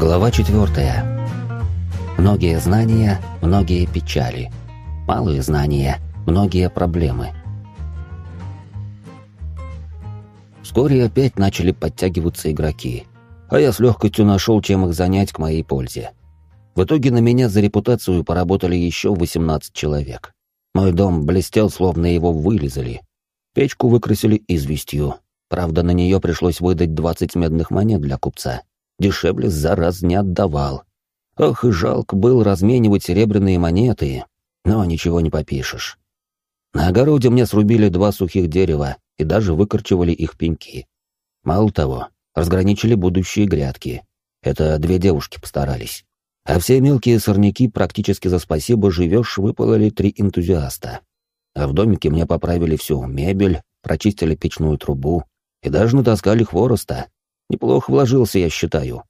Глава четвертая. Многие знания, многие печали. Малые знания, многие проблемы. Вскоре опять начали подтягиваться игроки, а я с легкостью нашел, чем их занять к моей пользе. В итоге на меня за репутацию поработали еще 18 человек. Мой дом блестел, словно его вылезали. Печку выкрасили известью. Правда, на нее пришлось выдать 20 медных монет для купца дешевле за раз не отдавал. Ох, и жалко был разменивать серебряные монеты, но ничего не попишешь. На огороде мне срубили два сухих дерева и даже выкорчевали их пеньки. Мало того, разграничили будущие грядки. Это две девушки постарались. А все мелкие сорняки практически за спасибо живешь выпалали три энтузиаста. А в домике мне поправили всю мебель, прочистили печную трубу и даже натаскали хвороста, Неплохо вложился, я считаю.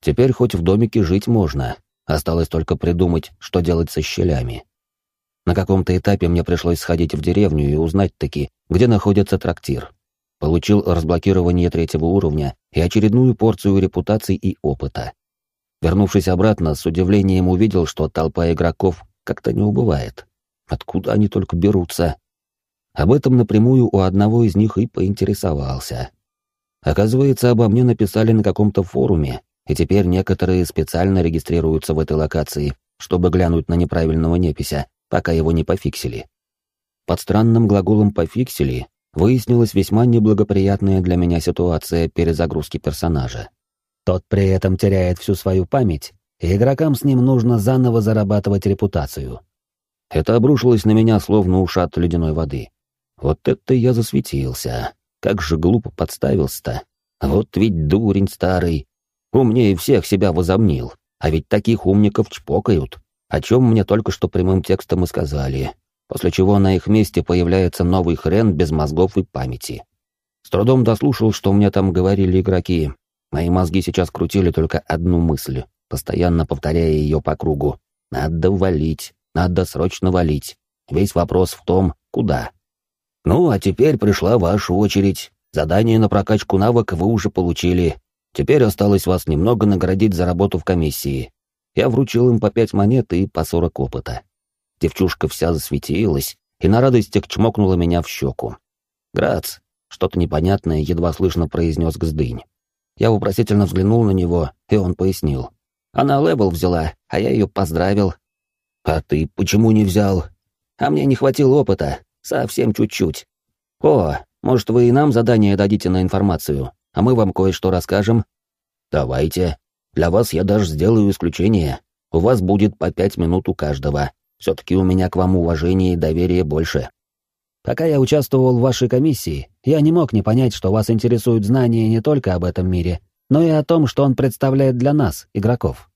Теперь хоть в домике жить можно. Осталось только придумать, что делать со щелями. На каком-то этапе мне пришлось сходить в деревню и узнать таки, где находится трактир. Получил разблокирование третьего уровня и очередную порцию репутаций и опыта. Вернувшись обратно, с удивлением увидел, что толпа игроков как-то не убывает. Откуда они только берутся? Об этом напрямую у одного из них и поинтересовался. Оказывается, обо мне написали на каком-то форуме, и теперь некоторые специально регистрируются в этой локации, чтобы глянуть на неправильного непися, пока его не пофиксили. Под странным глаголом «пофиксили» выяснилась весьма неблагоприятная для меня ситуация перезагрузки персонажа. Тот при этом теряет всю свою память, и игрокам с ним нужно заново зарабатывать репутацию. Это обрушилось на меня словно ушат ледяной воды. Вот это я засветился. Как же глупо подставился-то. Вот ведь дурень старый. Умнее всех себя возомнил. А ведь таких умников чпокают. О чем мне только что прямым текстом и сказали. После чего на их месте появляется новый хрен без мозгов и памяти. С трудом дослушал, что мне там говорили игроки. Мои мозги сейчас крутили только одну мысль, постоянно повторяя ее по кругу. Надо валить, надо срочно валить. Весь вопрос в том, куда. Ну, а теперь пришла ваша очередь. Задание на прокачку навыка вы уже получили. Теперь осталось вас немного наградить за работу в комиссии. Я вручил им по пять монет и по сорок опыта. Девчушка вся засветилась и на радостях чмокнула меня в щеку. «Грац», что-то непонятное едва слышно произнес Гздынь. Я вопросительно взглянул на него, и он пояснил. Она левел взяла, а я ее поздравил. «А ты почему не взял?» «А мне не хватило опыта. Совсем чуть-чуть. О, может, вы и нам задание дадите на информацию, а мы вам кое-что расскажем? Давайте. Для вас я даже сделаю исключение. У вас будет по пять минут у каждого. Все-таки у меня к вам уважение и доверие больше. Пока я участвовал в вашей комиссии, я не мог не понять, что вас интересуют знания не только об этом мире, но и о том, что он представляет для нас, игроков.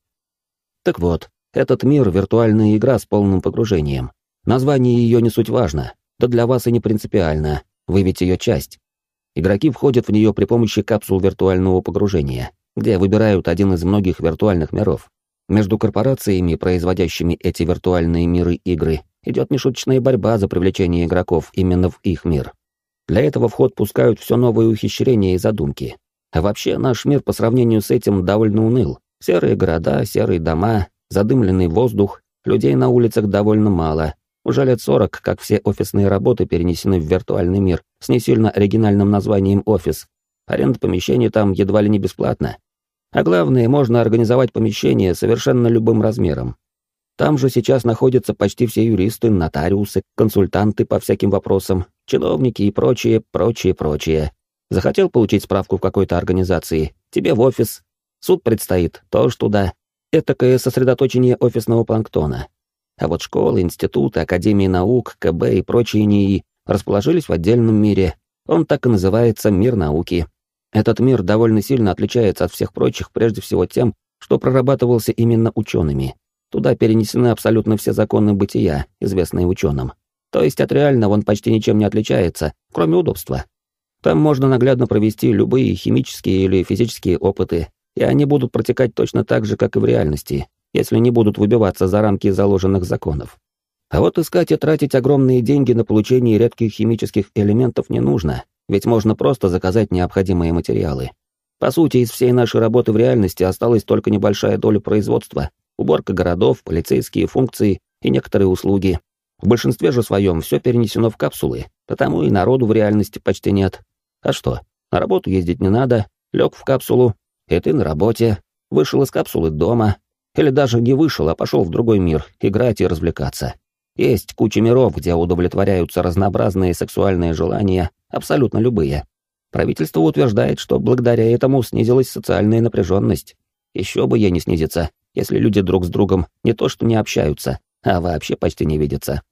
Так вот, этот мир — виртуальная игра с полным погружением. Название ее не суть важно, да для вас и не принципиально, вы ведь ее часть. Игроки входят в нее при помощи капсул виртуального погружения, где выбирают один из многих виртуальных миров. Между корпорациями, производящими эти виртуальные миры игры, идет нешуточная борьба за привлечение игроков именно в их мир. Для этого в ход пускают все новые ухищрения и задумки. А вообще наш мир по сравнению с этим довольно уныл. Серые города, серые дома, задымленный воздух, людей на улицах довольно мало, уже лет сорок, как все офисные работы перенесены в виртуальный мир с не сильно оригинальным названием «офис». Аренда помещений там едва ли не бесплатна. А главное, можно организовать помещение совершенно любым размером. Там же сейчас находятся почти все юристы, нотариусы, консультанты по всяким вопросам, чиновники и прочее, прочее, прочее. Захотел получить справку в какой-то организации, тебе в офис. Суд предстоит, тоже туда. Этакое сосредоточение офисного планктона. А вот школы, институты, академии наук, КБ и прочие НИИ расположились в отдельном мире. Он так и называется «Мир науки». Этот мир довольно сильно отличается от всех прочих прежде всего тем, что прорабатывался именно учеными. Туда перенесены абсолютно все законы бытия, известные ученым. То есть от реального он почти ничем не отличается, кроме удобства. Там можно наглядно провести любые химические или физические опыты, и они будут протекать точно так же, как и в реальности, если не будут выбиваться за рамки заложенных законов. А вот искать и тратить огромные деньги на получение редких химических элементов не нужно, ведь можно просто заказать необходимые материалы. По сути, из всей нашей работы в реальности осталась только небольшая доля производства, уборка городов, полицейские функции и некоторые услуги. В большинстве же своем все перенесено в капсулы, потому и народу в реальности почти нет. А что, на работу ездить не надо, лег в капсулу, и ты на работе, вышел из капсулы дома, или даже не вышел, а пошел в другой мир, играть и развлекаться. Есть куча миров, где удовлетворяются разнообразные сексуальные желания, абсолютно любые. Правительство утверждает, что благодаря этому снизилась социальная напряженность. Еще бы ей не снизиться, если люди друг с другом не то что не общаются, а вообще почти не видятся.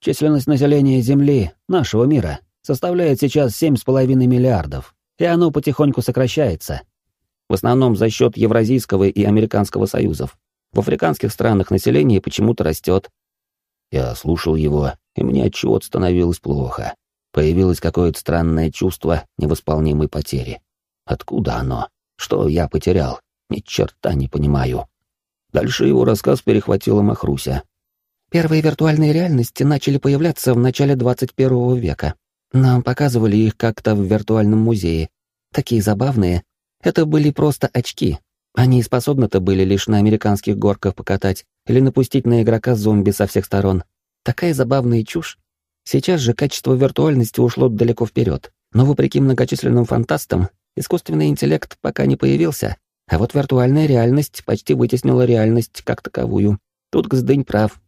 Численность населения Земли, нашего мира, составляет сейчас 7,5 миллиардов, и оно потихоньку сокращается. В основном за счет Евразийского и Американского союзов. В африканских странах население почему-то растет. Я слушал его, и мне от чего-то становилось плохо. Появилось какое-то странное чувство невосполнимой потери. Откуда оно? Что я потерял? Ни черта не понимаю. Дальше его рассказ перехватила Махруся. Первые виртуальные реальности начали появляться в начале 21 века. Нам показывали их как-то в виртуальном музее. Такие забавные. Это были просто очки. Они способны-то были лишь на американских горках покатать или напустить на игрока зомби со всех сторон. Такая забавная чушь. Сейчас же качество виртуальности ушло далеко вперед, но вопреки многочисленным фантастам, искусственный интеллект пока не появился, а вот виртуальная реальность почти вытеснила реальность как таковую. Тут Гздынь прав.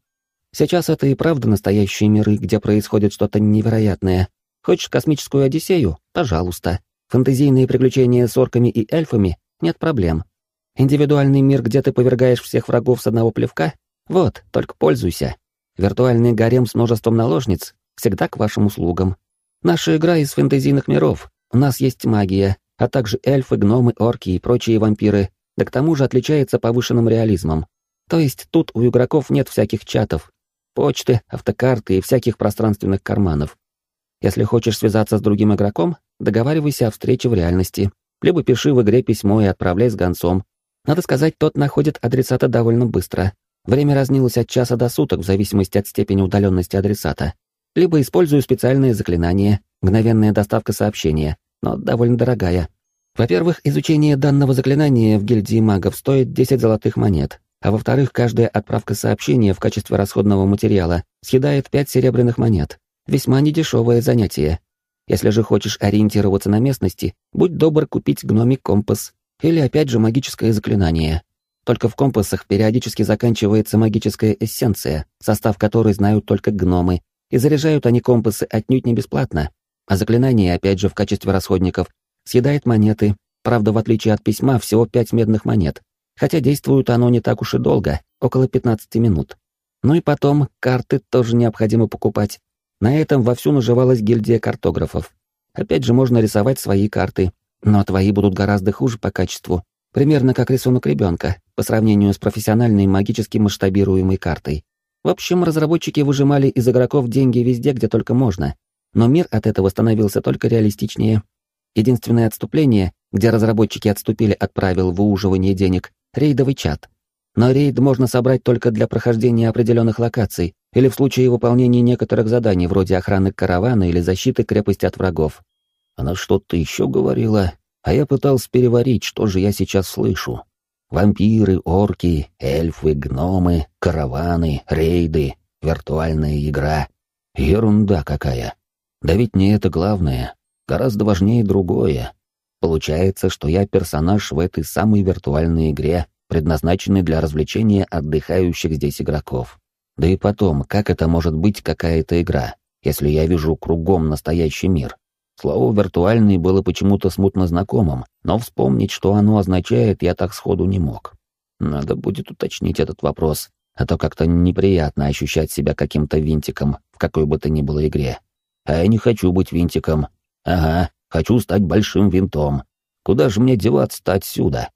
Сейчас это и правда настоящие миры, где происходит что-то невероятное. Хочешь космическую Одиссею? Пожалуйста. Фантазийные приключения с орками и эльфами? Нет проблем. Индивидуальный мир, где ты повергаешь всех врагов с одного плевка? Вот, только пользуйся. Виртуальный гарем с множеством наложниц? всегда к вашим услугам. Наша игра из фэнтезийных миров. У нас есть магия, а также эльфы, гномы, орки и прочие вампиры, да к тому же отличается повышенным реализмом. То есть тут у игроков нет всяких чатов, почты, автокарты и всяких пространственных карманов. Если хочешь связаться с другим игроком, договаривайся о встрече в реальности, либо пиши в игре письмо и отправляй с гонцом. Надо сказать, тот находит адресата довольно быстро. Время разнилось от часа до суток в зависимости от степени удаленности адресата либо использую специальные заклинания, мгновенная доставка сообщения, но довольно дорогая. Во-первых, изучение данного заклинания в гильдии магов стоит 10 золотых монет, а во-вторых, каждая отправка сообщения в качестве расходного материала съедает 5 серебряных монет. Весьма недешевое занятие. Если же хочешь ориентироваться на местности, будь добр купить гномик компас или опять же магическое заклинание. Только в компасах периодически заканчивается магическая эссенция, состав которой знают только гномы, и заряжают они компасы отнюдь не бесплатно, а заклинание, опять же, в качестве расходников, съедает монеты, правда, в отличие от письма, всего пять медных монет, хотя действует оно не так уж и долго, около 15 минут. Ну и потом, карты тоже необходимо покупать. На этом вовсю наживалась гильдия картографов. Опять же, можно рисовать свои карты, но твои будут гораздо хуже по качеству, примерно как рисунок ребенка, по сравнению с профессиональной магически масштабируемой картой. В общем, разработчики выжимали из игроков деньги везде, где только можно. Но мир от этого становился только реалистичнее. Единственное отступление, где разработчики отступили от правил выуживания денег — рейдовый чат. Но рейд можно собрать только для прохождения определенных локаций или в случае выполнения некоторых заданий вроде охраны каравана или защиты крепости от врагов. Она что-то еще говорила, а я пытался переварить, что же я сейчас слышу. Вампиры, орки, эльфы, гномы, караваны, рейды, виртуальная игра. Ерунда какая. Да ведь не это главное. Гораздо важнее другое. Получается, что я персонаж в этой самой виртуальной игре, предназначенной для развлечения отдыхающих здесь игроков. Да и потом, как это может быть какая-то игра, если я вижу кругом настоящий мир? Слово «виртуальный» было почему-то смутно знакомым, но вспомнить, что оно означает, я так сходу не мог. Надо будет уточнить этот вопрос, а то как-то неприятно ощущать себя каким-то винтиком в какой бы то ни было игре. А я не хочу быть винтиком. Ага, хочу стать большим винтом. Куда же мне деваться-то отсюда?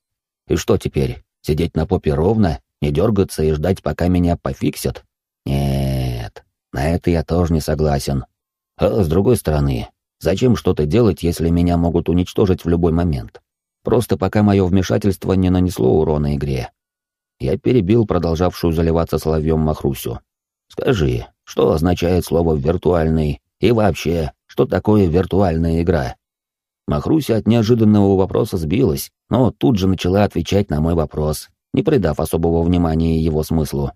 И что теперь, сидеть на попе ровно, не дергаться и ждать, пока меня пофиксят? Нет, на это я тоже не согласен. А с другой стороны, Зачем что-то делать, если меня могут уничтожить в любой момент? Просто пока мое вмешательство не нанесло урона игре. Я перебил продолжавшую заливаться соловьем Махрусю. «Скажи, что означает слово «виртуальный» и вообще, что такое виртуальная игра?» Махруся от неожиданного вопроса сбилась, но тут же начала отвечать на мой вопрос, не придав особого внимания его смыслу.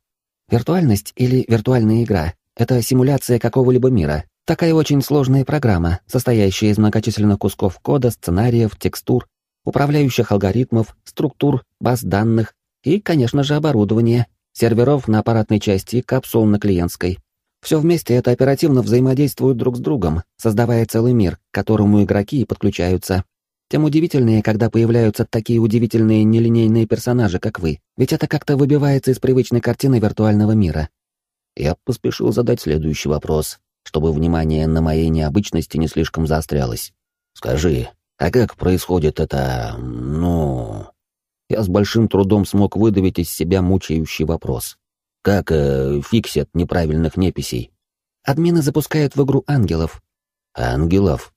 Виртуальность или виртуальная игра — это симуляция какого-либо мира. Такая очень сложная программа, состоящая из многочисленных кусков кода, сценариев, текстур, управляющих алгоритмов, структур, баз данных и, конечно же, оборудования, серверов на аппаратной части капсул на клиентской. Все вместе это оперативно взаимодействует друг с другом, создавая целый мир, к которому игроки подключаются. Тем удивительнее, когда появляются такие удивительные нелинейные персонажи, как вы, ведь это как-то выбивается из привычной картины виртуального мира. Я поспешил задать следующий вопрос, чтобы внимание на моей необычности не слишком заострялось. Скажи, а как происходит это... ну... Я с большим трудом смог выдавить из себя мучающий вопрос. Как э, фиксят неправильных неписей? Админы запускают в игру ангелов. Ангелов?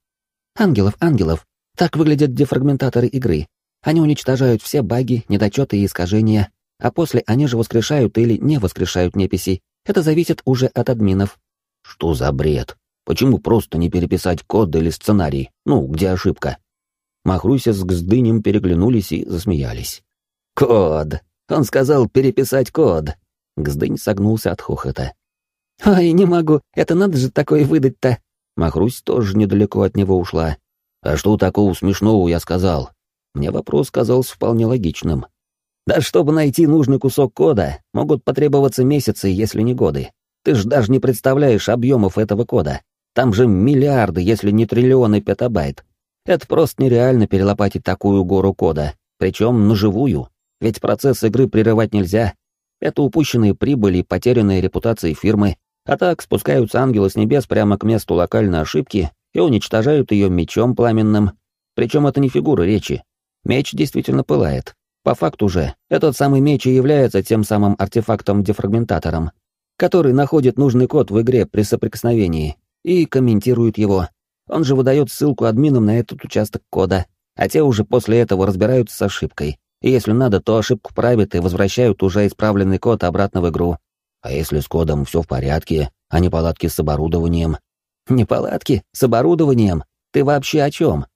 Ангелов, ангелов. Так выглядят дефрагментаторы игры. Они уничтожают все баги, недочеты и искажения, а после они же воскрешают или не воскрешают неписи. Это зависит уже от админов. Что за бред? Почему просто не переписать код или сценарий? Ну, где ошибка? Махруся с Гздынем переглянулись и засмеялись. «Код! Он сказал переписать код!» Гздынь согнулся от хохота. «Ой, не могу, это надо же такое выдать-то!» Махрусь тоже недалеко от него ушла. «А что такого смешного я сказал?» Мне вопрос казался вполне логичным. «Да чтобы найти нужный кусок кода, могут потребоваться месяцы, если не годы. Ты ж даже не представляешь объемов этого кода. Там же миллиарды, если не триллионы петабайт. Это просто нереально перелопатить такую гору кода, причем на живую, ведь процесс игры прерывать нельзя. Это упущенные прибыли и потерянные репутации фирмы, а так спускаются ангелы с небес прямо к месту локальной ошибки и уничтожают ее мечом пламенным. Причем это не фигура речи. Меч действительно пылает. По факту же, этот самый меч и является тем самым артефактом-дефрагментатором, который находит нужный код в игре при соприкосновении и комментирует его, он же выдает ссылку админам на этот участок кода, а те уже после этого разбираются с ошибкой. И если надо, то ошибку правят и возвращают уже исправленный код обратно в игру. А если с кодом все в порядке, а палатки с оборудованием? Не палатки, с оборудованием? Ты вообще о чем?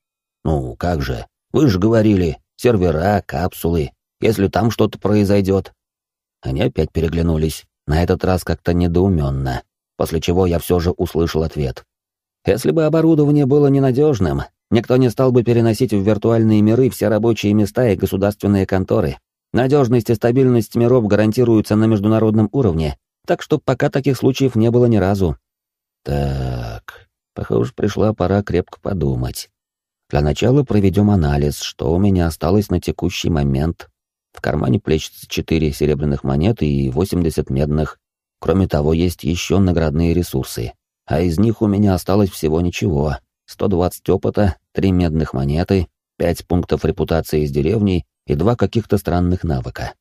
Ну, как же, вы же говорили, сервера, капсулы, если там что-то произойдет. Они опять переглянулись, на этот раз как-то недоуменно, после чего я все же услышал ответ. Если бы оборудование было ненадежным, никто не стал бы переносить в виртуальные миры все рабочие места и государственные конторы. Надежность и стабильность миров гарантируются на международном уровне, так что пока таких случаев не было ни разу. Так, похоже, пришла пора крепко подумать. Для начала проведем анализ, что у меня осталось на текущий момент. В кармане плещется четыре серебряных монеты и 80 медных. Кроме того, есть еще наградные ресурсы а из них у меня осталось всего ничего. 120 опыта, 3 медных монеты, 5 пунктов репутации из деревни и два каких-то странных навыка.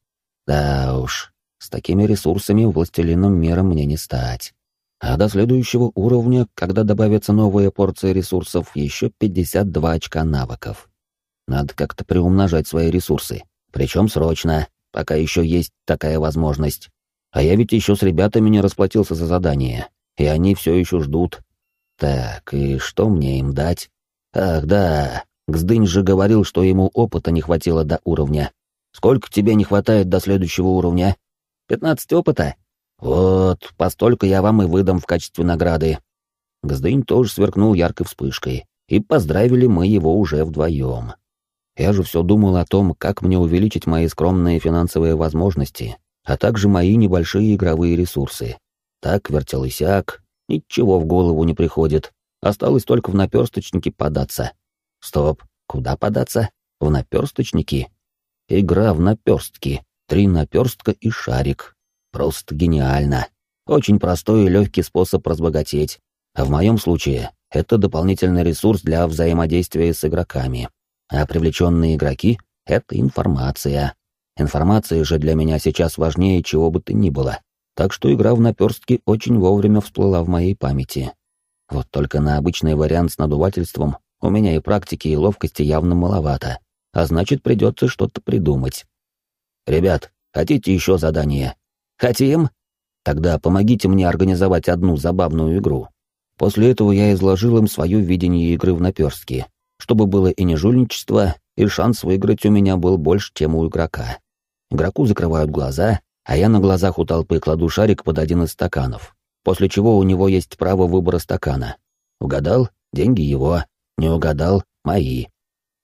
Да уж, с такими ресурсами властелином мира мне не стать. А до следующего уровня, когда добавятся новые порции ресурсов, еще 52 очка навыков. Надо как-то приумножать свои ресурсы. Причем срочно, пока еще есть такая возможность. А я ведь еще с ребятами не расплатился за задание и они все еще ждут. Так, и что мне им дать? Ах, да, Гздынь же говорил, что ему опыта не хватило до уровня. Сколько тебе не хватает до следующего уровня? Пятнадцать опыта? Вот, постолько я вам и выдам в качестве награды. Гздынь тоже сверкнул яркой вспышкой, и поздравили мы его уже вдвоем. Я же все думал о том, как мне увеличить мои скромные финансовые возможности, а также мои небольшие игровые ресурсы. Так вертел и сяк, ничего в голову не приходит. Осталось только в наперсточники податься. Стоп, куда податься? В наперсточники? Игра в наперстки. Три наперстка и шарик. Просто гениально. Очень простой и легкий способ разбогатеть. А в моем случае это дополнительный ресурс для взаимодействия с игроками. А привлеченные игроки — это информация. Информация же для меня сейчас важнее чего бы то ни было так что игра в наперстки очень вовремя всплыла в моей памяти. Вот только на обычный вариант с надувательством у меня и практики, и ловкости явно маловато, а значит, придется что-то придумать. «Ребят, хотите еще задание?» «Хотим?» «Тогда помогите мне организовать одну забавную игру». После этого я изложил им свое видение игры в наперстки. чтобы было и не жульничество, и шанс выиграть у меня был больше, чем у игрока. Игроку закрывают глаза, а я на глазах у толпы кладу шарик под один из стаканов, после чего у него есть право выбора стакана. Угадал? Деньги его. Не угадал? Мои.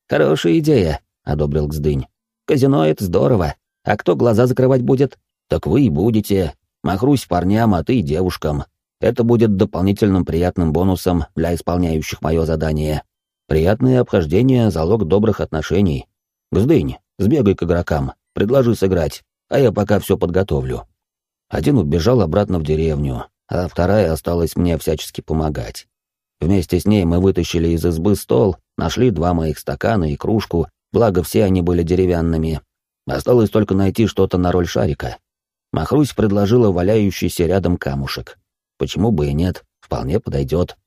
«Хорошая идея», — одобрил Гздынь. «Казино — это здорово. А кто глаза закрывать будет?» «Так вы и будете. Махрусь парням, а ты девушкам. Это будет дополнительным приятным бонусом для исполняющих мое задание. Приятное обхождение — залог добрых отношений. Гздынь, сбегай к игрокам, предложи сыграть а я пока все подготовлю. Один убежал обратно в деревню, а вторая осталась мне всячески помогать. Вместе с ней мы вытащили из избы стол, нашли два моих стакана и кружку, благо все они были деревянными. Осталось только найти что-то на роль шарика. Махрусь предложила валяющийся рядом камушек. Почему бы и нет, вполне подойдет.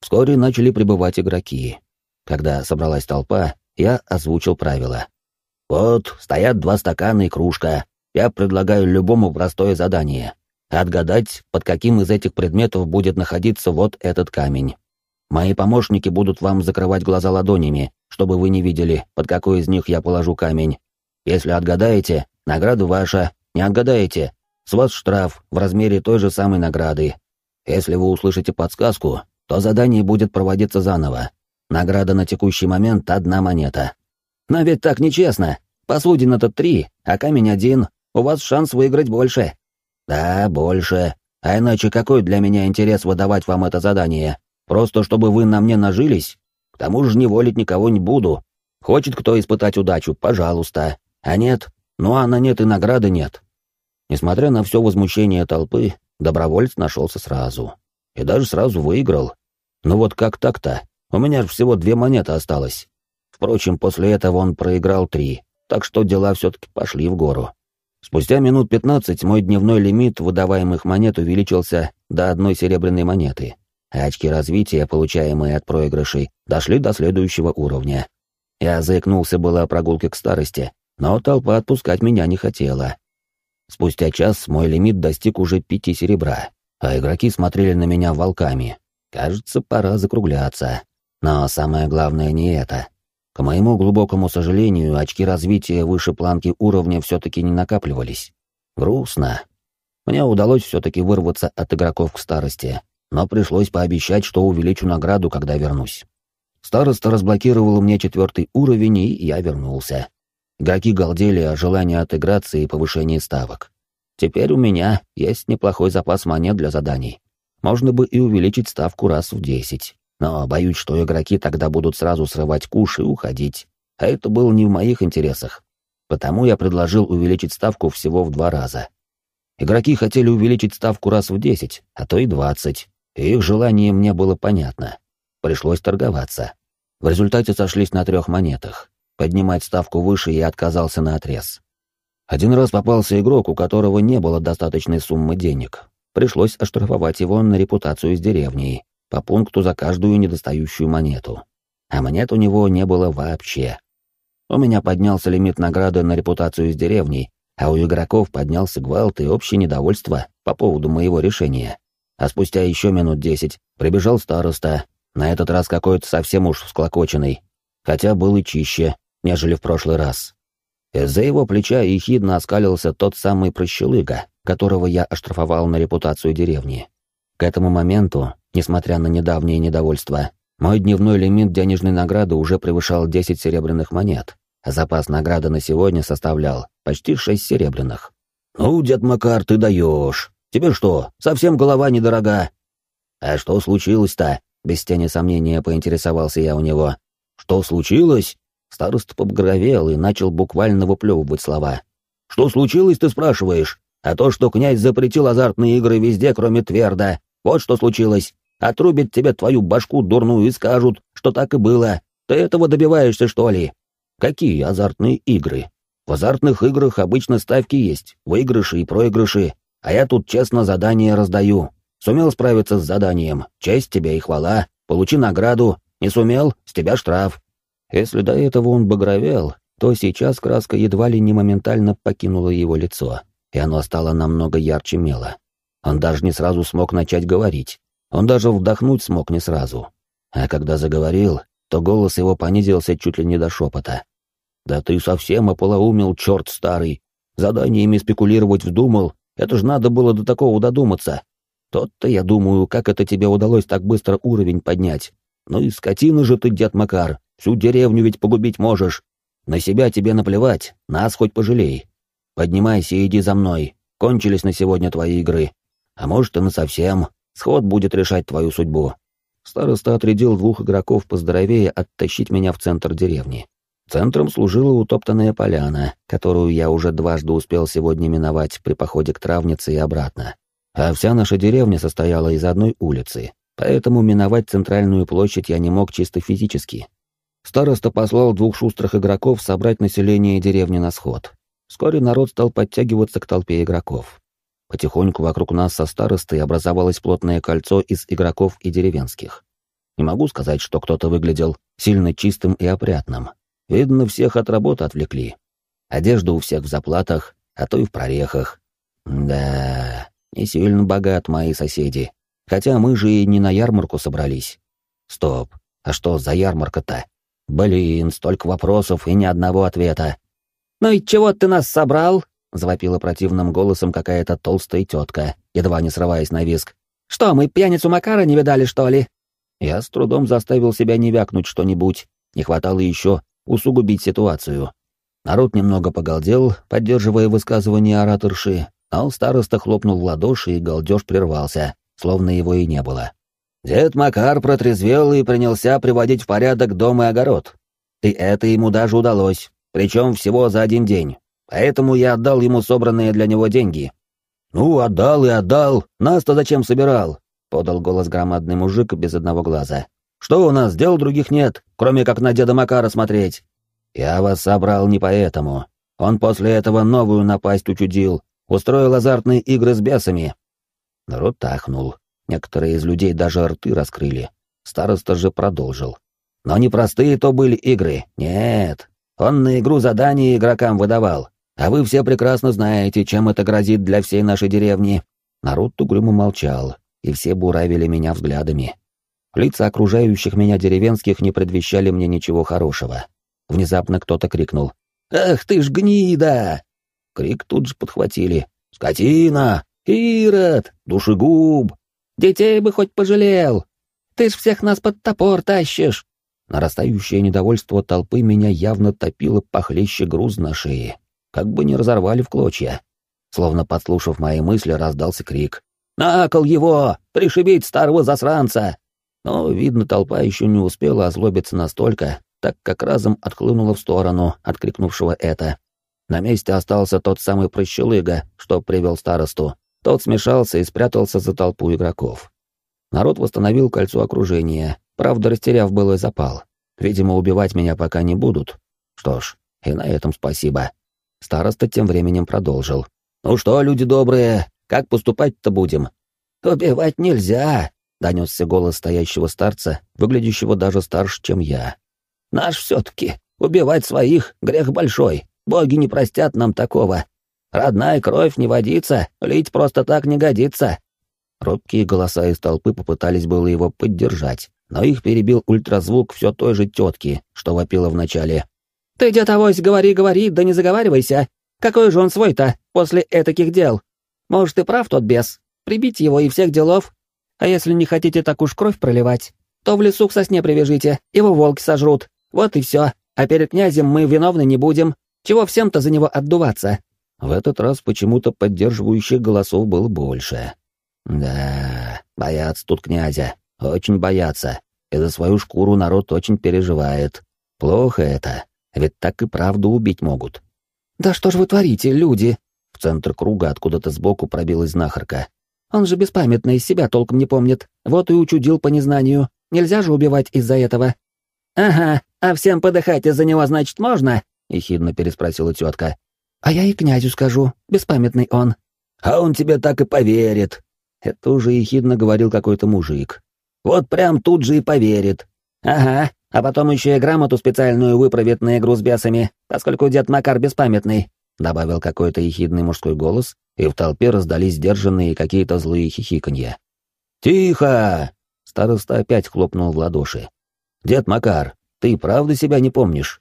Вскоре начали прибывать игроки. Когда собралась толпа, я озвучил правила. «Вот, стоят два стакана и кружка я предлагаю любому простое задание — отгадать, под каким из этих предметов будет находиться вот этот камень. Мои помощники будут вам закрывать глаза ладонями, чтобы вы не видели, под какой из них я положу камень. Если отгадаете, награда ваша, не отгадаете, с вас штраф в размере той же самой награды. Если вы услышите подсказку, то задание будет проводиться заново. Награда на текущий момент — одна монета. Но ведь так нечестно. Посудин это три, а камень один, у вас шанс выиграть больше». «Да, больше. А иначе какой для меня интерес выдавать вам это задание? Просто чтобы вы на мне нажились? К тому же не волить никого не буду. Хочет кто испытать удачу, пожалуйста. А нет, ну а на нет и награды нет». Несмотря на все возмущение толпы, добровольц нашелся сразу. И даже сразу выиграл. Ну вот как так-то? У меня же всего две монеты осталось. Впрочем, после этого он проиграл три, так что дела все-таки пошли в гору. Спустя минут пятнадцать мой дневной лимит выдаваемых монет увеличился до одной серебряной монеты, а очки развития, получаемые от проигрышей, дошли до следующего уровня. Я заикнулся было о прогулке к старости, но толпа отпускать меня не хотела. Спустя час мой лимит достиг уже пяти серебра, а игроки смотрели на меня волками. Кажется, пора закругляться. Но самое главное не это. К моему глубокому сожалению, очки развития выше планки уровня все-таки не накапливались. Грустно. Мне удалось все-таки вырваться от игроков к старости, но пришлось пообещать, что увеличу награду, когда вернусь. Староста разблокировал мне четвертый уровень, и я вернулся. Игроки галдели о желании отыграться и повышении ставок. Теперь у меня есть неплохой запас монет для заданий. Можно бы и увеличить ставку раз в десять. Но боюсь, что игроки тогда будут сразу срывать куш и уходить. А это было не в моих интересах. Потому я предложил увеличить ставку всего в два раза. Игроки хотели увеличить ставку раз в десять, а то и двадцать. И их желание мне было понятно. Пришлось торговаться. В результате сошлись на трех монетах. Поднимать ставку выше я отказался на отрез. Один раз попался игрок, у которого не было достаточной суммы денег. Пришлось оштрафовать его на репутацию с деревней, по пункту за каждую недостающую монету. А монет у него не было вообще. У меня поднялся лимит награды на репутацию с деревней, а у игроков поднялся гвалт и общее недовольство по поводу моего решения. А спустя еще минут десять прибежал староста, на этот раз какой-то совсем уж всклокоченный, хотя был и чище, нежели в прошлый раз. Из-за его плеча ехидно оскалился тот самый прощелыга, которого я оштрафовал на репутацию деревни. К этому моменту Несмотря на недавнее недовольство, мой дневной лимит денежной награды уже превышал 10 серебряных монет, а запас награды на сегодня составлял почти 6 серебряных. «Ну, дед Макар, ты даешь. Тебе что, совсем голова недорога?» «А что случилось-то?» — без тени сомнения поинтересовался я у него. «Что случилось?» Староста побагровел и начал буквально выплевывать слова. «Что случилось, ты спрашиваешь? А то, что князь запретил азартные игры везде, кроме Тверда. Вот что случилось. Отрубят тебе твою башку дурную и скажут, что так и было. Ты этого добиваешься, что ли? Какие азартные игры? В азартных играх обычно ставки есть, выигрыши и проигрыши, а я тут честно задание раздаю. Сумел справиться с заданием, честь тебе и хвала, получи награду, не сумел, с тебя штраф. Если до этого он багровел, то сейчас краска едва ли не моментально покинула его лицо, и оно стало намного ярче мела. Он даже не сразу смог начать говорить. Он даже вдохнуть смог не сразу. А когда заговорил, то голос его понизился чуть ли не до шепота. «Да ты совсем ополоумел, черт старый! Заданиями спекулировать вздумал, это ж надо было до такого додуматься. Тот-то, я думаю, как это тебе удалось так быстро уровень поднять. Ну и скотина же ты, дед Макар, всю деревню ведь погубить можешь. На себя тебе наплевать, нас хоть пожалей. Поднимайся и иди за мной, кончились на сегодня твои игры. А может и насовсем, сход будет решать твою судьбу. Староста отрядил двух игроков поздоровее оттащить меня в центр деревни. Центром служила утоптанная поляна, которую я уже дважды успел сегодня миновать при походе к травнице и обратно. А вся наша деревня состояла из одной улицы, поэтому миновать центральную площадь я не мог чисто физически. Староста послал двух шустрых игроков собрать население деревни на сход. Вскоре народ стал подтягиваться к толпе игроков. Потихоньку вокруг нас со старостой образовалось плотное кольцо из игроков и деревенских. Не могу сказать, что кто-то выглядел сильно чистым и опрятным. Видно, всех от работы отвлекли. Одежда у всех в заплатах, а то и в прорехах. Да, не сильно богат мои соседи. Хотя мы же и не на ярмарку собрались. Стоп, а что за ярмарка-то? Блин, столько вопросов и ни одного ответа. «Ну и чего ты нас собрал?» — завопила противным голосом какая-то толстая тетка, едва не срываясь на виск. «Что, мы пьяницу Макара не видали, что ли?» Я с трудом заставил себя не вякнуть что-нибудь. Не хватало еще усугубить ситуацию. Народ немного погалдел, поддерживая высказывание ораторши, а староста хлопнул в ладоши, и галдеж прервался, словно его и не было. Дед Макар протрезвел и принялся приводить в порядок дом и огород. И это ему даже удалось, причем всего за один день. Поэтому я отдал ему собранные для него деньги. «Ну, отдал и отдал, нас-то зачем собирал?» — подал голос громадный мужик без одного глаза. Что у нас, дел других нет, кроме как на деда Макара смотреть? Я вас собрал не поэтому. Он после этого новую напасть учудил, устроил азартные игры с бесами. Народ тахнул. Некоторые из людей даже рты раскрыли. Староста же продолжил. Но не простые то были игры, нет. Он на игру задания игрокам выдавал. А вы все прекрасно знаете, чем это грозит для всей нашей деревни. Народ угрюмо молчал, и все буравили меня взглядами. Лица окружающих меня деревенских не предвещали мне ничего хорошего. Внезапно кто-то крикнул. «Ах ты ж гнида!» Крик тут же подхватили. «Скотина! Ирод! Душегуб! Детей бы хоть пожалел! Ты ж всех нас под топор тащишь!» Нарастающее недовольство толпы меня явно топило похлеще груз на шее, как бы не разорвали в клочья. Словно подслушав мои мысли, раздался крик. «На кол его! Пришибить старого засранца!» Но, видно, толпа еще не успела озлобиться настолько, так как разом отхлынула в сторону, открикнувшего это. На месте остался тот самый прощелыга, что привел старосту. Тот смешался и спрятался за толпу игроков. Народ восстановил кольцо окружения, правда, растеряв былой запал. Видимо, убивать меня пока не будут. Что ж, и на этом спасибо. Староста тем временем продолжил. «Ну что, люди добрые, как поступать-то будем?» «Убивать нельзя, — донесся голос стоящего старца, выглядящего даже старше, чем я. «Наш все-таки. Убивать своих — грех большой. Боги не простят нам такого. Родная кровь не водится, лить просто так не годится». Робкие голоса из толпы попытались было его поддержать, но их перебил ультразвук все той же тетки, что вопила вначале. «Ты, дед Авось, говори, говори, да не заговаривайся. Какой же он свой-то после этаких дел? Может, и прав тот бес. Прибить его и всех делов, а если не хотите так уж кровь проливать, то в лесу к сосне привяжите, его волки сожрут. Вот и все. А перед князем мы виновны не будем. Чего всем-то за него отдуваться?» В этот раз почему-то поддерживающих голосов было больше. «Да, боятся тут князя. Очень боятся. И за свою шкуру народ очень переживает. Плохо это, ведь так и правду убить могут». «Да что ж вы творите, люди?» В центр круга откуда-то сбоку пробилась знахарка. Он же беспамятный, себя толком не помнит. Вот и учудил по незнанию. Нельзя же убивать из-за этого. Ага, а всем подыхать из-за него, значит, можно? ехидно переспросила тетка. А я и князю скажу, беспамятный он. А он тебе так и поверит. Это уже ехидно говорил какой-то мужик. Вот прям тут же и поверит. Ага, а потом еще и грамоту специальную выправит на игру с бесами, поскольку дед Макар беспамятный. — добавил какой-то ехидный мужской голос, и в толпе раздались сдержанные какие-то злые хихиканья. «Тихо!» — староста опять хлопнул в ладоши. Дед Макар, ты правда себя не помнишь?»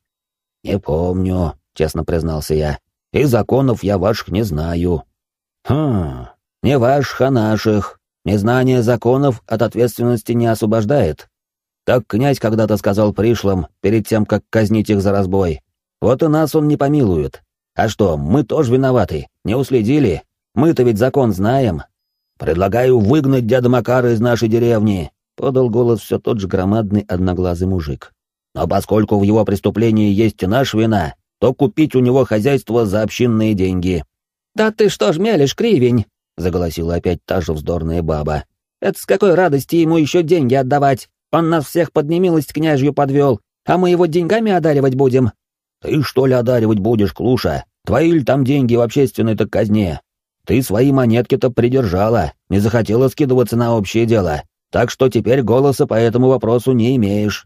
«Не помню», — честно признался я. «И законов я ваших не знаю». «Хм, не ваших, а наших. Незнание законов от ответственности не освобождает. Так князь когда-то сказал пришлым, перед тем, как казнить их за разбой. Вот и нас он не помилует. А что, мы тоже виноваты, не уследили. Мы-то ведь закон знаем. Предлагаю выгнать дяда Макара из нашей деревни, подал голос все тот же громадный одноглазый мужик. Но поскольку в его преступлении есть наша вина, то купить у него хозяйство за общинные деньги. «Да ты что ж мелешь, кривень?» — заголосила опять та же вздорная баба. «Это с какой радости ему еще деньги отдавать? Он нас всех под немилость княжью подвел, а мы его деньгами одаривать будем». «Ты что ли одаривать будешь, Клуша? Твои ли там деньги в общественной-то казне? Ты свои монетки-то придержала, не захотела скидываться на общее дело, так что теперь голоса по этому вопросу не имеешь».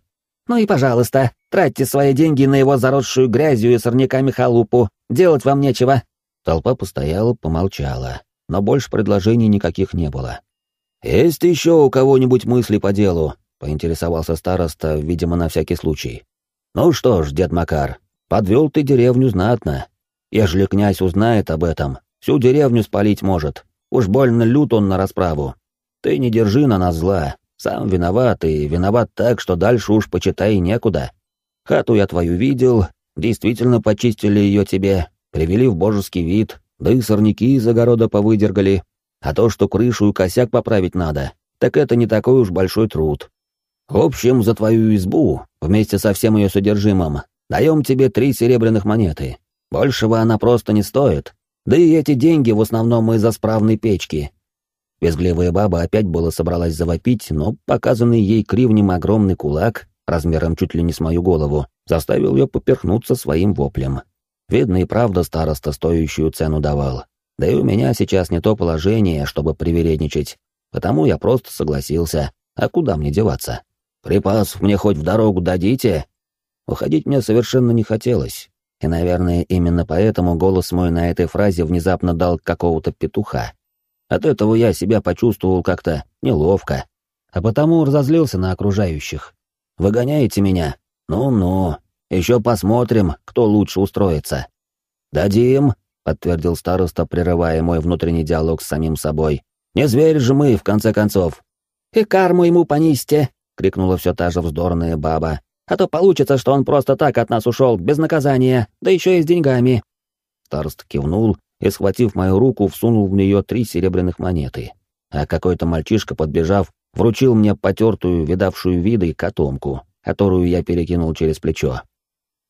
Ну и пожалуйста, тратьте свои деньги на его заросшую грязью и сорняками халупу. Делать вам нечего. Толпа постояла, помолчала, но больше предложений никаких не было. «Есть еще у кого-нибудь мысли по делу?» — поинтересовался староста, видимо, на всякий случай. «Ну что ж, дед Макар, подвел ты деревню знатно. Ежели князь узнает об этом, всю деревню спалить может. Уж больно лют он на расправу. Ты не держи на нас зла, сам виноват, и виноват так, что дальше уж почитай некуда. Хату я твою видел, действительно почистили ее тебе, привели в божеский вид, да и сорняки из огорода повыдергали. А то, что крышу и косяк поправить надо, так это не такой уж большой труд. В общем, за твою избу, вместе со всем ее содержимым, даем тебе три серебряных монеты. Большего она просто не стоит. Да и эти деньги в основном из-за справной печки, Визгливая баба опять было собралась завопить, но показанный ей кривнем огромный кулак, размером чуть ли не с мою голову, заставил ее поперхнуться своим воплем. Видно и правда староста стоящую цену давал. Да и у меня сейчас не то положение, чтобы привередничать, потому я просто согласился. А куда мне деваться? Припасов мне хоть в дорогу дадите? Уходить мне совершенно не хотелось. И, наверное, именно поэтому голос мой на этой фразе внезапно дал какого-то петуха. От этого я себя почувствовал как-то неловко, а потому разозлился на окружающих. «Выгоняете меня? Ну-ну, еще посмотрим, кто лучше устроится». «Дадим», — подтвердил староста, прерывая мой внутренний диалог с самим собой. «Не зверь же мы, в конце концов». «И карму ему понисьте», — крикнула все та же вздорная баба. «А то получится, что он просто так от нас ушел, без наказания, да еще и с деньгами». Староста кивнул и, схватив мою руку, всунул в нее три серебряных монеты. А какой-то мальчишка, подбежав, вручил мне потертую, видавшую виды котомку, которую я перекинул через плечо.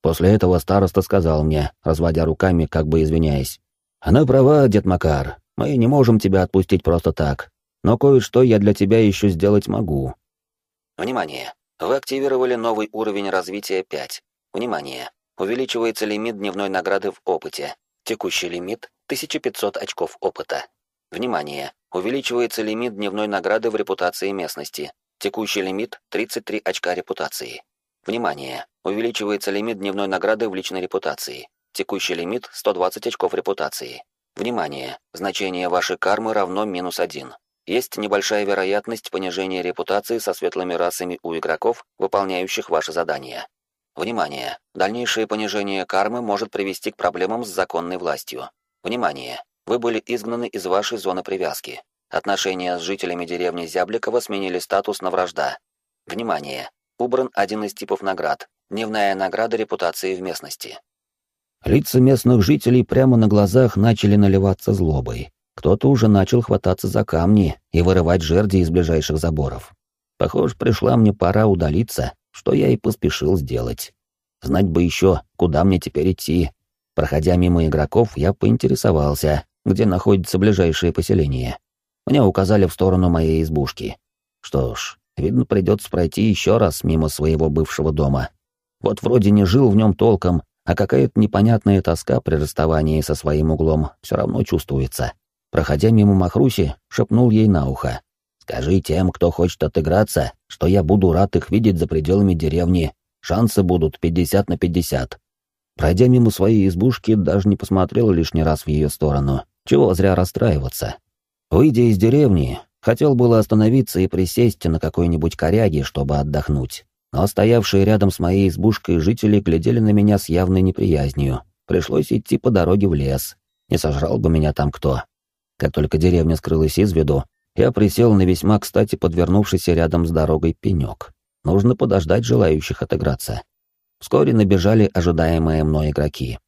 После этого староста сказал мне, разводя руками, как бы извиняясь. «Она права, дед Макар, мы не можем тебя отпустить просто так, но кое-что я для тебя еще сделать могу». Внимание! Вы активировали новый уровень развития 5. Внимание! Увеличивается лимит дневной награды в опыте. Текущий лимит 1500 очков опыта. Внимание! Увеличивается лимит дневной награды в репутации местности. Текущий лимит 33 очка репутации. Внимание! Увеличивается лимит дневной награды в личной репутации. Текущий лимит 120 очков репутации. Внимание! Значение вашей кармы равно минус 1. Есть небольшая вероятность понижения репутации со светлыми расами у игроков, выполняющих ваши задания. Внимание! Дальнейшее понижение кармы может привести к проблемам с законной властью. Внимание! Вы были изгнаны из вашей зоны привязки. Отношения с жителями деревни Зябликова сменили статус на вражда. Внимание! Убран один из типов наград. Дневная награда репутации в местности. Лица местных жителей прямо на глазах начали наливаться злобой. Кто-то уже начал хвататься за камни и вырывать жерди из ближайших заборов. Похоже, пришла мне пора удалиться, что я и поспешил сделать. Знать бы еще, куда мне теперь идти, Проходя мимо игроков, я поинтересовался, где находится ближайшее поселение. Мне указали в сторону моей избушки. Что ж, видно, придется пройти еще раз мимо своего бывшего дома. Вот вроде не жил в нем толком, а какая-то непонятная тоска при расставании со своим углом все равно чувствуется. Проходя мимо Махруси, шепнул ей на ухо. «Скажи тем, кто хочет отыграться, что я буду рад их видеть за пределами деревни. Шансы будут 50 на 50. Пройдя мимо своей избушки, даже не посмотрел лишний раз в ее сторону. Чего зря расстраиваться. Выйдя из деревни, хотел было остановиться и присесть на какой-нибудь коряге, чтобы отдохнуть. Но стоявшие рядом с моей избушкой жители глядели на меня с явной неприязнью. Пришлось идти по дороге в лес. Не сожрал бы меня там кто. Как только деревня скрылась из виду, я присел на весьма кстати подвернувшийся рядом с дорогой пенек. Нужно подождать желающих отыграться. Вскоре набежали ожидаемые мной игроки.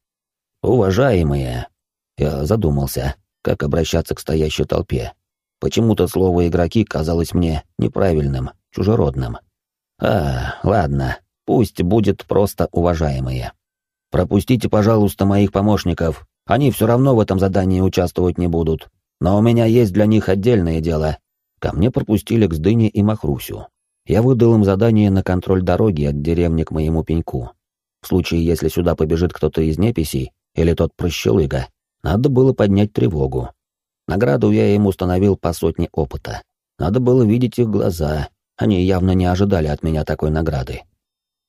«Уважаемые!» Я задумался, как обращаться к стоящей толпе. Почему-то слово «игроки» казалось мне неправильным, чужеродным. А, ладно, пусть будет просто уважаемые. Пропустите, пожалуйста, моих помощников. Они все равно в этом задании участвовать не будут. Но у меня есть для них отдельное дело. Ко мне пропустили к Сдыне и Махрусю. Я выдал им задание на контроль дороги от деревни к моему пеньку. В случае, если сюда побежит кто-то из неписей или тот прощелыга, надо было поднять тревогу. Награду я им установил по сотне опыта. Надо было видеть их глаза, они явно не ожидали от меня такой награды.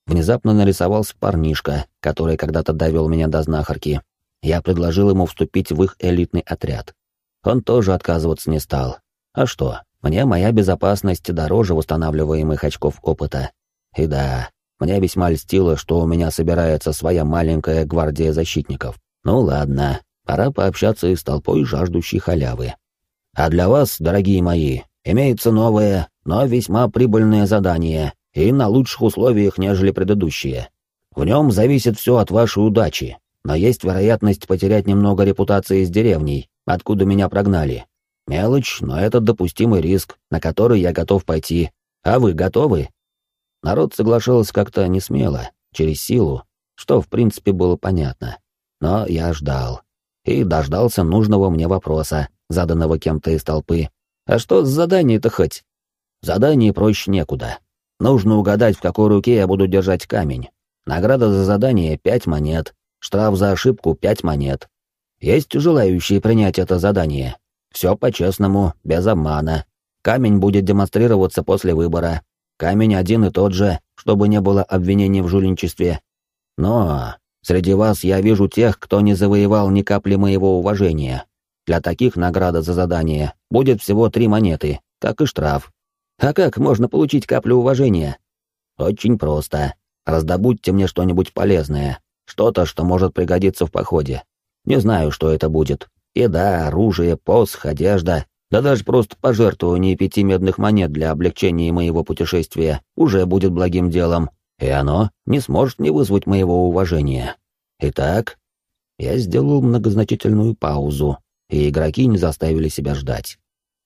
Внезапно нарисовался парнишка, который когда-то довел меня до знахарки. Я предложил ему вступить в их элитный отряд. Он тоже отказываться не стал. А что, мне моя безопасность дороже восстанавливаемых очков опыта. И да, мне весьма льстило, что у меня собирается своя маленькая гвардия защитников. Ну ладно, пора пообщаться и с толпой жаждущей халявы. А для вас, дорогие мои, имеется новое но весьма прибыльное задание и на лучших условиях, нежели предыдущие. В нем зависит все от вашей удачи, но есть вероятность потерять немного репутации с деревней, откуда меня прогнали. Мелочь, но это допустимый риск, на который я готов пойти. А вы готовы? Народ соглашался как-то не смело, через силу, что в принципе было понятно. Но я ждал. И дождался нужного мне вопроса, заданного кем-то из толпы. А что с задание-то хоть? Задание проще некуда. Нужно угадать, в какой руке я буду держать камень. Награда за задание — пять монет, штраф за ошибку — пять монет. Есть желающие принять это задание. Все по-честному, без обмана. Камень будет демонстрироваться после выбора. Камень один и тот же, чтобы не было обвинений в жульничестве. Но среди вас я вижу тех, кто не завоевал ни капли моего уважения. Для таких награда за задание будет всего три монеты, как и штраф. А как можно получить каплю уважения? Очень просто. Раздобудьте мне что-нибудь полезное, что-то, что может пригодиться в походе. Не знаю, что это будет. Еда, оружие, посох, одежда, да даже просто пожертвование пяти медных монет для облегчения моего путешествия уже будет благим делом, и оно не сможет не вызвать моего уважения. Итак, я сделал многозначительную паузу, и игроки не заставили себя ждать.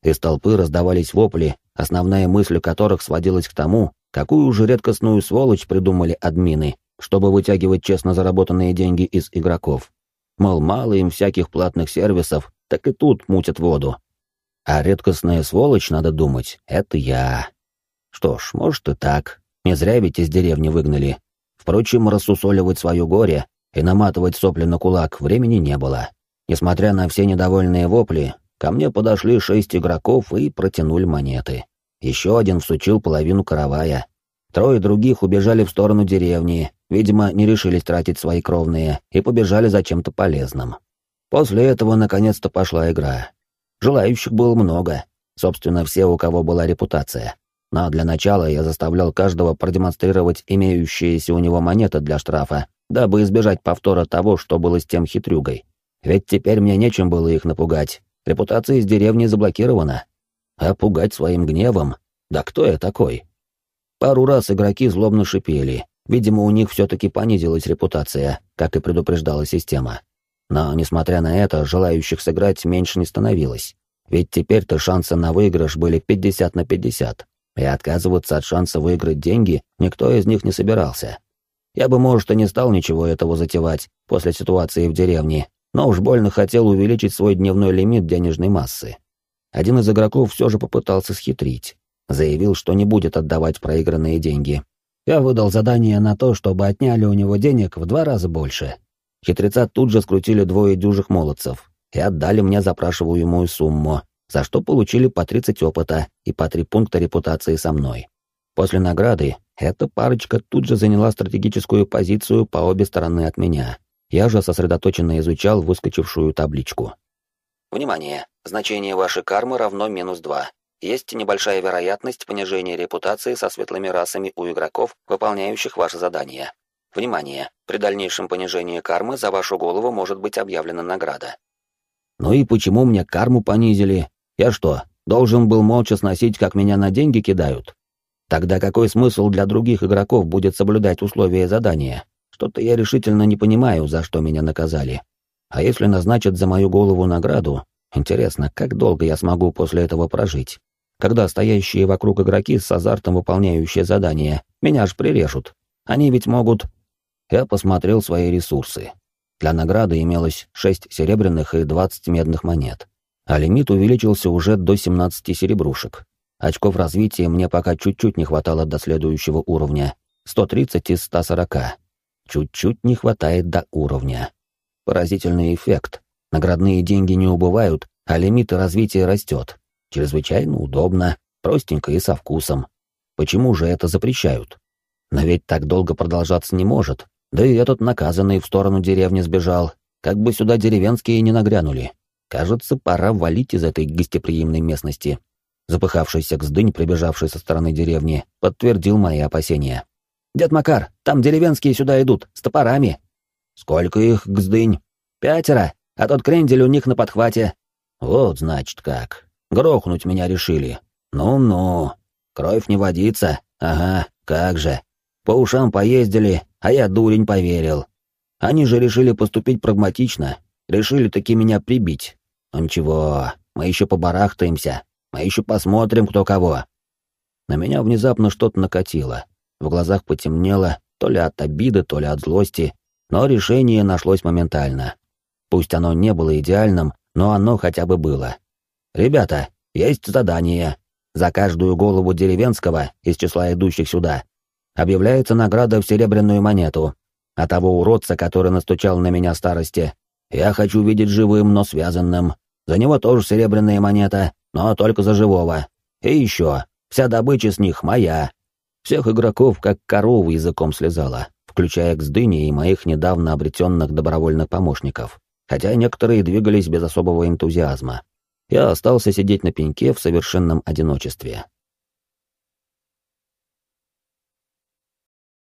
Из толпы раздавались вопли, основная мысль которых сводилась к тому, какую уже редкостную сволочь придумали админы, чтобы вытягивать честно заработанные деньги из игроков. Мол, мало им всяких платных сервисов, так и тут мутят воду. А редкостная сволочь, надо думать, это я. Что ж, может и так. Не зря ведь из деревни выгнали. Впрочем, рассусоливать свое горе и наматывать сопли на кулак времени не было. Несмотря на все недовольные вопли, Ко мне подошли шесть игроков и протянули монеты. Еще один всучил половину каравая. Трое других убежали в сторону деревни, видимо, не решились тратить свои кровные и побежали за чем-то полезным. После этого наконец-то пошла игра. Желающих было много, собственно, все, у кого была репутация. Но для начала я заставлял каждого продемонстрировать имеющиеся у него монеты для штрафа, дабы избежать повтора того, что было с тем хитрюгой. Ведь теперь мне нечем было их напугать, Репутация из деревни заблокирована. А пугать своим гневом? Да кто я такой? Пару раз игроки злобно шипели. Видимо, у них все-таки понизилась репутация, как и предупреждала система. Но, несмотря на это, желающих сыграть меньше не становилось. Ведь теперь-то шансы на выигрыш были 50 на 50. И отказываться от шанса выиграть деньги никто из них не собирался. Я бы, может, и не стал ничего этого затевать после ситуации в деревне, но уж больно хотел увеличить свой дневной лимит денежной массы. Один из игроков все же попытался схитрить. Заявил, что не будет отдавать проигранные деньги. Я выдал задание на то, чтобы отняли у него денег в два раза больше. Хитреца тут же скрутили двое дюжих молодцев и отдали мне запрашиваемую сумму, за что получили по 30 опыта и по 3 пункта репутации со мной. После награды эта парочка тут же заняла стратегическую позицию по обе стороны от меня. Я же сосредоточенно изучал выскочившую табличку. Внимание! Значение вашей кармы равно минус 2. Есть небольшая вероятность понижения репутации со светлыми расами у игроков, выполняющих ваше задание. Внимание! При дальнейшем понижении кармы за вашу голову может быть объявлена награда. Ну и почему мне карму понизили? Я что, должен был молча сносить, как меня на деньги кидают? Тогда какой смысл для других игроков будет соблюдать условия задания? Что-то я решительно не понимаю, за что меня наказали. А если назначат за мою голову награду, интересно, как долго я смогу после этого прожить? Когда стоящие вокруг игроки с азартом выполняющие задания, меня аж прирежут. Они ведь могут... Я посмотрел свои ресурсы. Для награды имелось 6 серебряных и 20 медных монет. А лимит увеличился уже до 17 серебрушек. Очков развития мне пока чуть-чуть не хватало до следующего уровня. 130 из 140. Чуть-чуть не хватает до уровня. Поразительный эффект. Наградные деньги не убывают, а лимит развития растет. Чрезвычайно удобно, простенько и со вкусом. Почему же это запрещают? Но ведь так долго продолжаться не может. Да и этот наказанный в сторону деревни сбежал. Как бы сюда деревенские не нагрянули. Кажется, пора валить из этой гостеприимной местности. Запыхавшийся Гздынь, прибежавший со стороны деревни, подтвердил мои опасения. «Дед Макар, там деревенские сюда идут, с топорами». «Сколько их, Гздынь?» «Пятеро, а тот крендель у них на подхвате». «Вот, значит, как. Грохнуть меня решили. Ну-ну. Кровь не водится. Ага, как же. По ушам поездили, а я дурень поверил. Они же решили поступить прагматично. Решили таки меня прибить. Ну ничего, мы еще побарахтаемся. Мы еще посмотрим, кто кого. На меня внезапно что-то накатило. В глазах потемнело, то ли от обиды, то ли от злости, но решение нашлось моментально. Пусть оно не было идеальным, но оно хотя бы было. «Ребята, есть задание. За каждую голову деревенского из числа идущих сюда объявляется награда в серебряную монету. А того уродца, который настучал на меня старости, я хочу видеть живым, но связанным. За него тоже серебряная монета, но только за живого. И еще, вся добыча с них моя. Всех игроков как корову языком слезала, включая Гздыни и моих недавно обретенных добровольных помощников, хотя некоторые двигались без особого энтузиазма. Я остался сидеть на пеньке в совершенном одиночестве.